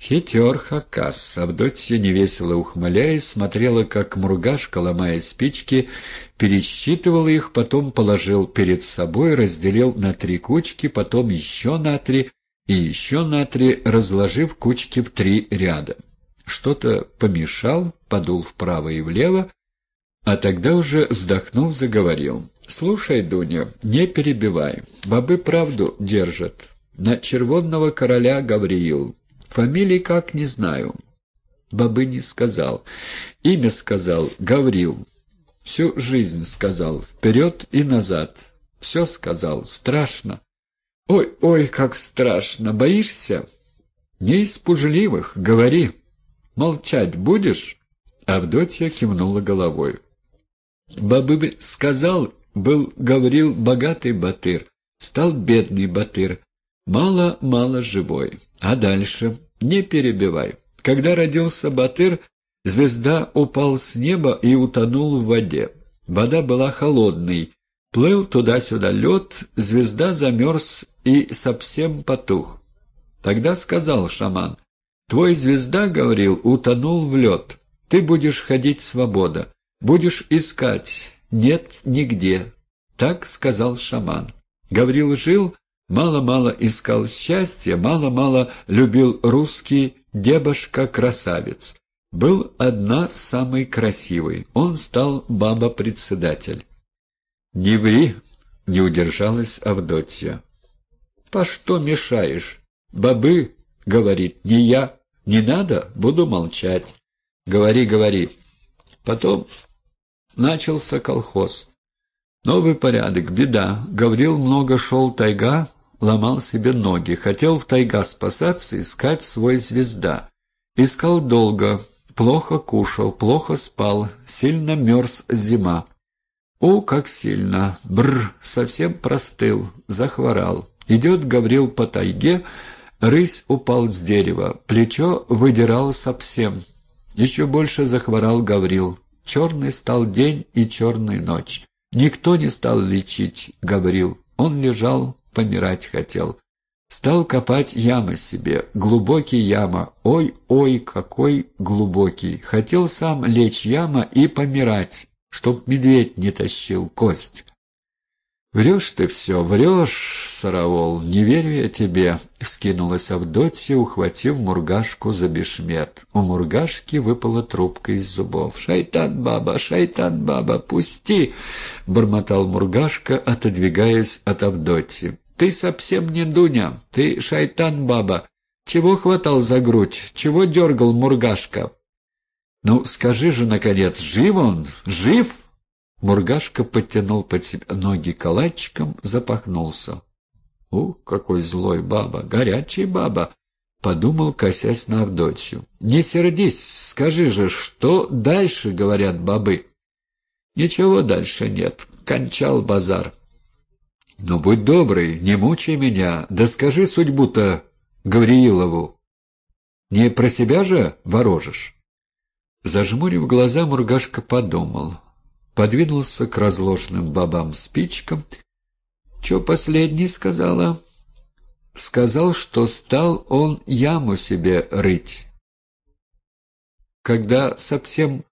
Хитер Хакас. Авдотья, невесело ухмыляясь, смотрела, как Мургашка, ломая спички, пересчитывал их, потом положил перед собой, разделил на три кучки, потом еще на три и еще на три, разложив кучки в три ряда. Что-то помешал, подул вправо и влево, а тогда уже, вздохнув, заговорил. «Слушай, Дуня, не перебивай. Бабы правду держат. На червонного короля Гавриил. Фамилии как, не знаю. Бабы не сказал. Имя сказал, Гаврил. Всю жизнь сказал, вперед и назад. Все сказал, страшно. Ой, ой, как страшно. Боишься? Не из пужливых, говори. Молчать будешь? Авдотья кивнула головой. Бабы сказал, был, говорил, богатый батыр, стал бедный батыр, мало-мало живой. А дальше? Не перебивай. Когда родился батыр, звезда упал с неба и утонул в воде. Вода была холодной. Плыл туда-сюда лед, звезда замерз и совсем потух. Тогда сказал шаман, «Твой звезда, — говорил, — утонул в лед. Ты будешь ходить свобода. Будешь искать. Нет нигде. Так сказал шаман. Гаврил жил, мало-мало искал счастья, мало-мало любил русский дебошка-красавец. Был одна самый красивый. Он стал баба-председатель. «Не ври!» — не удержалась Авдотья. «По что мешаешь? Бабы!» — говорит, «не я. Не надо, буду молчать. Говори, говори». Потом Начался колхоз. Новый порядок, беда. Гаврил много шел тайга, ломал себе ноги. Хотел в тайга спасаться, искать свой звезда. Искал долго, плохо кушал, плохо спал, сильно мерз зима. О, как сильно! Бр, совсем простыл, захворал. Идет Гаврил по тайге, рысь упал с дерева, плечо выдирал совсем. Еще больше захворал Гаврил. Черный стал день и черная ночь. Никто не стал лечить, говорил. Он лежал, помирать хотел. Стал копать ямы себе, глубокий яма. Ой-ой, какой глубокий. Хотел сам лечь яма и помирать, чтоб медведь не тащил кость. «Врешь ты все, врешь, Сараол, не верю я тебе», — вскинулась Авдотья, ухватив Мургашку за бешмет. У Мургашки выпала трубка из зубов. «Шайтан, баба, шайтан, баба, пусти!» — бормотал Мургашка, отодвигаясь от Авдотьи. «Ты совсем не Дуня, ты шайтан, баба. Чего хватал за грудь? Чего дергал Мургашка?» «Ну, скажи же, наконец, жив он? Жив?» Мургашка подтянул под себя ноги калачиком, запахнулся. — У, какой злой баба, горячая баба! — подумал, косясь на Авдотью. — Не сердись, скажи же, что дальше, говорят бабы? — Ничего дальше нет, кончал базар. — Ну, будь добрый, не мучай меня, да скажи судьбу-то Гавриилову. Не про себя же ворожишь? Зажмурив глаза, Мургашка подумал — подвинулся к разложенным бабам спичкам. «Чё последний?» — сказала. Сказал, что стал он яму себе рыть. Когда совсем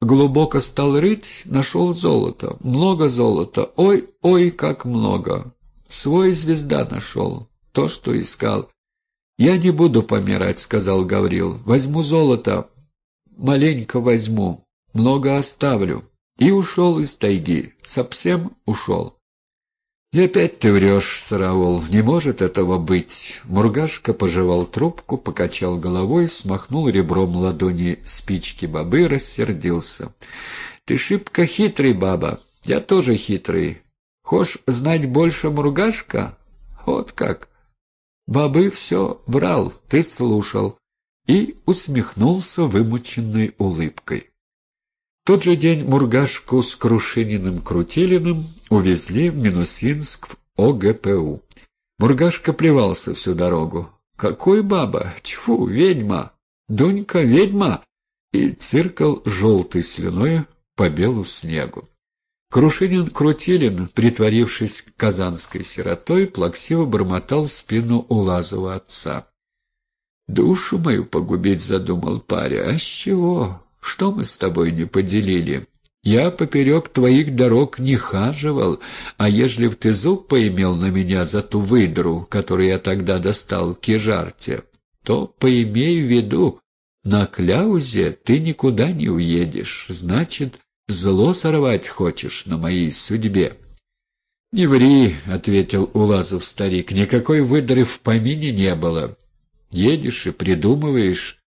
глубоко стал рыть, нашел золото. Много золота. Ой, ой, как много. Свой звезда нашел. То, что искал. «Я не буду помирать», — сказал Гаврил. «Возьму золото. Маленько возьму. Много оставлю». И ушел из тайги. Совсем ушел. «И опять ты врешь, Сараол, не может этого быть!» Мургашка пожевал трубку, покачал головой, смахнул ребром ладони спички бабы, рассердился. «Ты шибко хитрый, баба, я тоже хитрый. Хошь знать больше Мургашка? Вот как!» Бабы все врал, ты слушал, и усмехнулся вымученной улыбкой тот же день Мургашку с Крушининым-Крутилиным увезли в Минусинск в ОГПУ. Мургашка плевался всю дорогу. «Какой баба? Тьфу, ведьма! Дунька, ведьма!» И циркал желтой слюной по белу снегу. Крушинин-Крутилин, притворившись казанской сиротой, плаксиво бормотал спину у Лазова отца. Душу мою погубить задумал паря. А с чего? Что мы с тобой не поделили? Я поперек твоих дорог не хаживал, а ежели б ты зуб поимел на меня за ту выдру, которую я тогда достал в кежарте, то поимей в виду, на кляузе ты никуда не уедешь, значит, зло сорвать хочешь на моей судьбе. — Не ври, — ответил Улазов старик, — никакой выдры в помине не было. Едешь и придумываешь,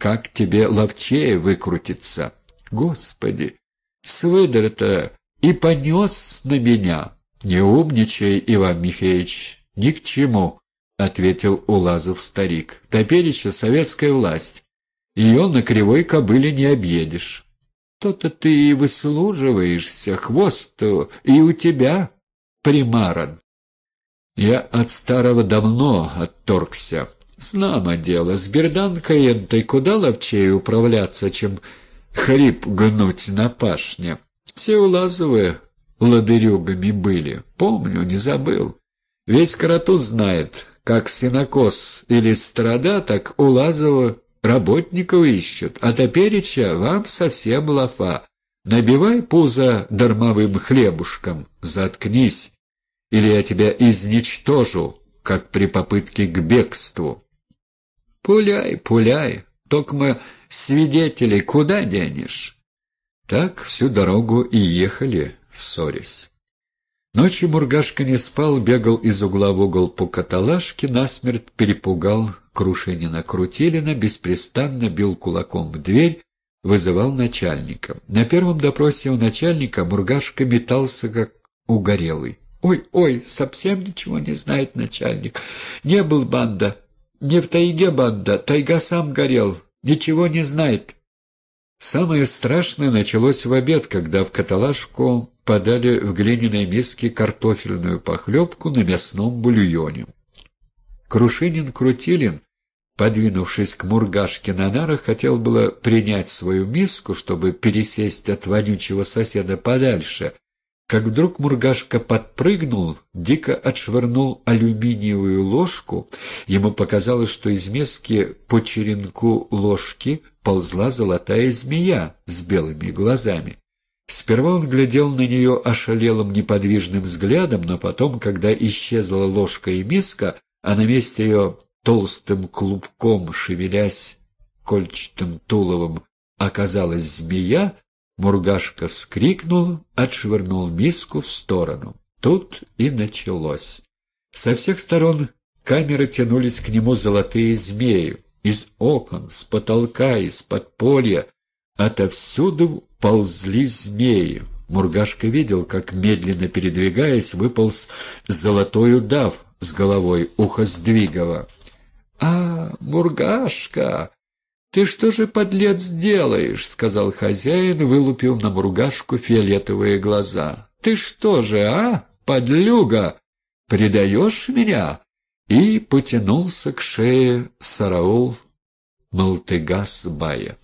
как тебе ловчее выкрутиться. Господи, с выдры-то и понес на меня. Не умничай, Иван Михеевич, ни к чему, — ответил Улазов старик. Топереча советская власть. Ее на кривой кобыле не объедешь. То-то ты и выслуживаешься, хвост и у тебя примаран. Я от старого давно отторгся. Знамо дело, с берданкой энтой куда ловчее управляться, чем хрип гнуть на пашне. Все улазовые ладырюгами были. Помню, не забыл. Весь Каратуз знает, как синокос или страда, так улазово работников ищут, а топереча вам совсем лафа. Набивай пузо дармовым хлебушком, заткнись, или я тебя изничтожу, как при попытке к бегству. Пуляй, пуляй, только мы свидетелей куда денешь? Так всю дорогу и ехали, ссорясь. Ночью Мургашка не спал, бегал из угла в угол по каталажке, насмерть перепугал Крушинина. Крутилина беспрестанно бил кулаком в дверь, вызывал начальника. На первом допросе у начальника Мургашка метался, как угорелый. «Ой, ой, совсем ничего не знает начальник. Не был банда. Не в тайге банда, тайга сам горел. Ничего не знает». Самое страшное началось в обед, когда в каталажку подали в глиняной миске картофельную похлебку на мясном бульоне. Крушинин-Крутилин Подвинувшись к мургашке на нарах, хотел было принять свою миску, чтобы пересесть от вонючего соседа подальше, как вдруг мургашка подпрыгнул, дико отшвырнул алюминиевую ложку. Ему показалось, что из миски по черенку ложки ползла золотая змея с белыми глазами. Сперва он глядел на нее ошалелым неподвижным взглядом, но потом, когда исчезла ложка и миска, а на месте ее толстым клубком, шевелясь кольчатым туловом, оказалась змея, Мургашка вскрикнул, отшвырнул миску в сторону. Тут и началось. Со всех сторон камеры тянулись к нему золотые змеи. Из окон, с потолка, из подполья. Отовсюду ползли змеи. Мургашка видел, как, медленно передвигаясь, выполз золотой удав с головой ухоздвигова. «А, Мургашка, ты что же, подлец, делаешь?» — сказал хозяин, вылупив на Мургашку фиолетовые глаза. «Ты что же, а, подлюга, предаешь меня?» И потянулся к шее Сараул Малтыгас-бая.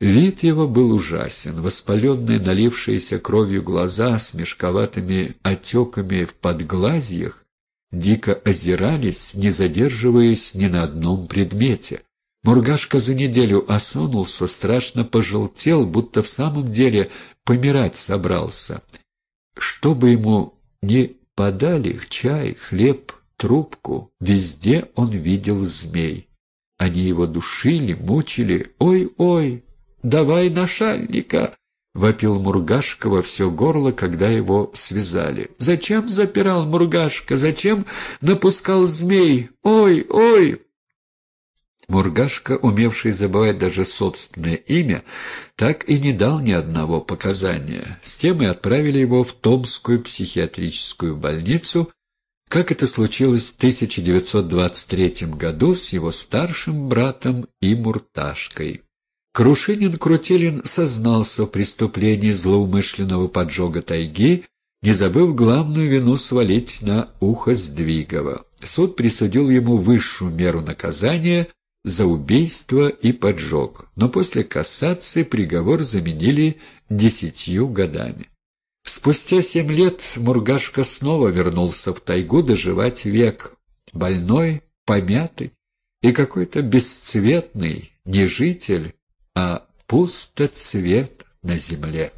Вид его был ужасен. Воспаленные, налившиеся кровью глаза с мешковатыми отеками в подглазьях дико озирались, не задерживаясь ни на одном предмете. Мургашка за неделю осунулся, страшно пожелтел, будто в самом деле помирать собрался. Что бы ему ни подали, чай, хлеб, трубку, везде он видел змей. Они его душили, мучили. «Ой-ой, давай нашальника!» — вопил Мургашка во все горло, когда его связали. «Зачем запирал Мургашка? Зачем напускал змей? Ой, ой!» Мургашка, умевший забывать даже собственное имя, так и не дал ни одного показания. С тем и отправили его в Томскую психиатрическую больницу, как это случилось в 1923 году с его старшим братом и Мурташкой. Крушинин-Крутилин сознался в преступлении злоумышленного поджога тайги, не забыв главную вину свалить на ухо Сдвигова. Суд присудил ему высшую меру наказания за убийство и поджог, но после кассации приговор заменили десятью годами. Спустя семь лет Мургашка снова вернулся в тайгу доживать век, больной, помятый, и какой-то бесцветный, не житель, а пустоцвет на земле.